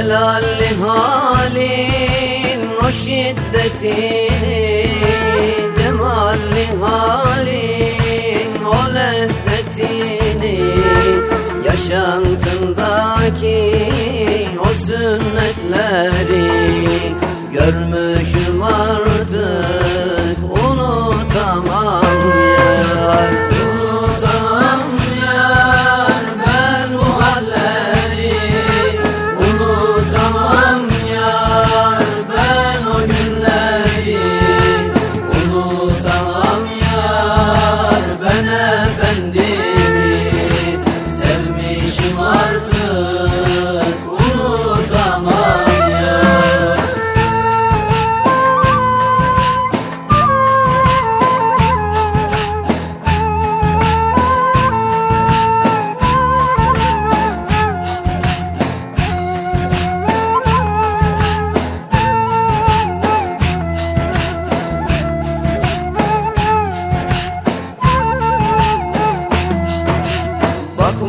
Celalli halin o şiddetini Cemalli halin o lezzetini Yaşantındaki o sünnetleri Görmüşüm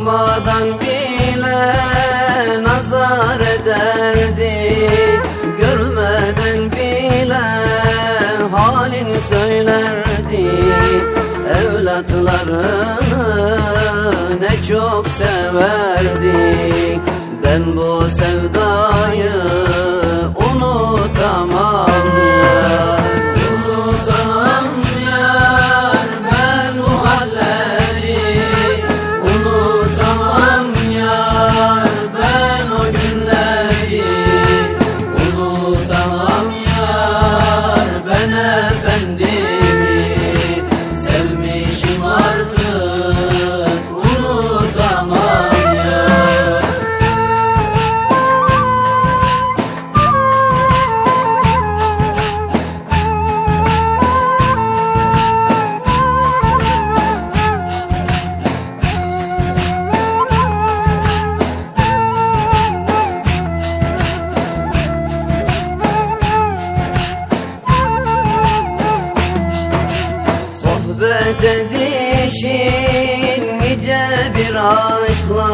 Bakmadan bile nazar ederdi. Görmeden bile halini söylerdi. Evlatlarını ne çok severdi. Ben bu sevdayı edişin nice bir aşkla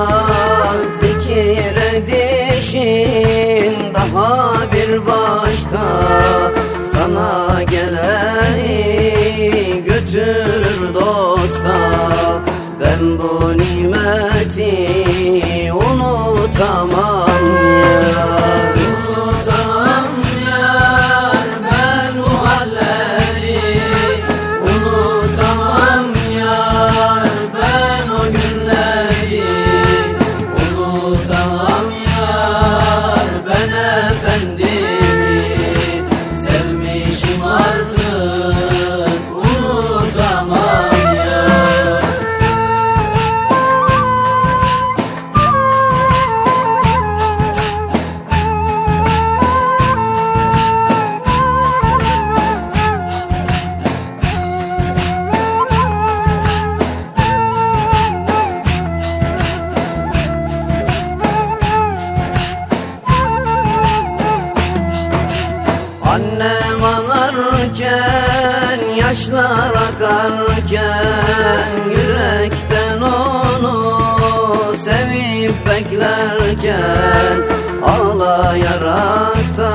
Zikir edişin daha bir başka Sana geleni götürür dosta. Ben bu nimeti unutamam yaşlar akarken Yürekten onu sevip beklerken Ağlayarak da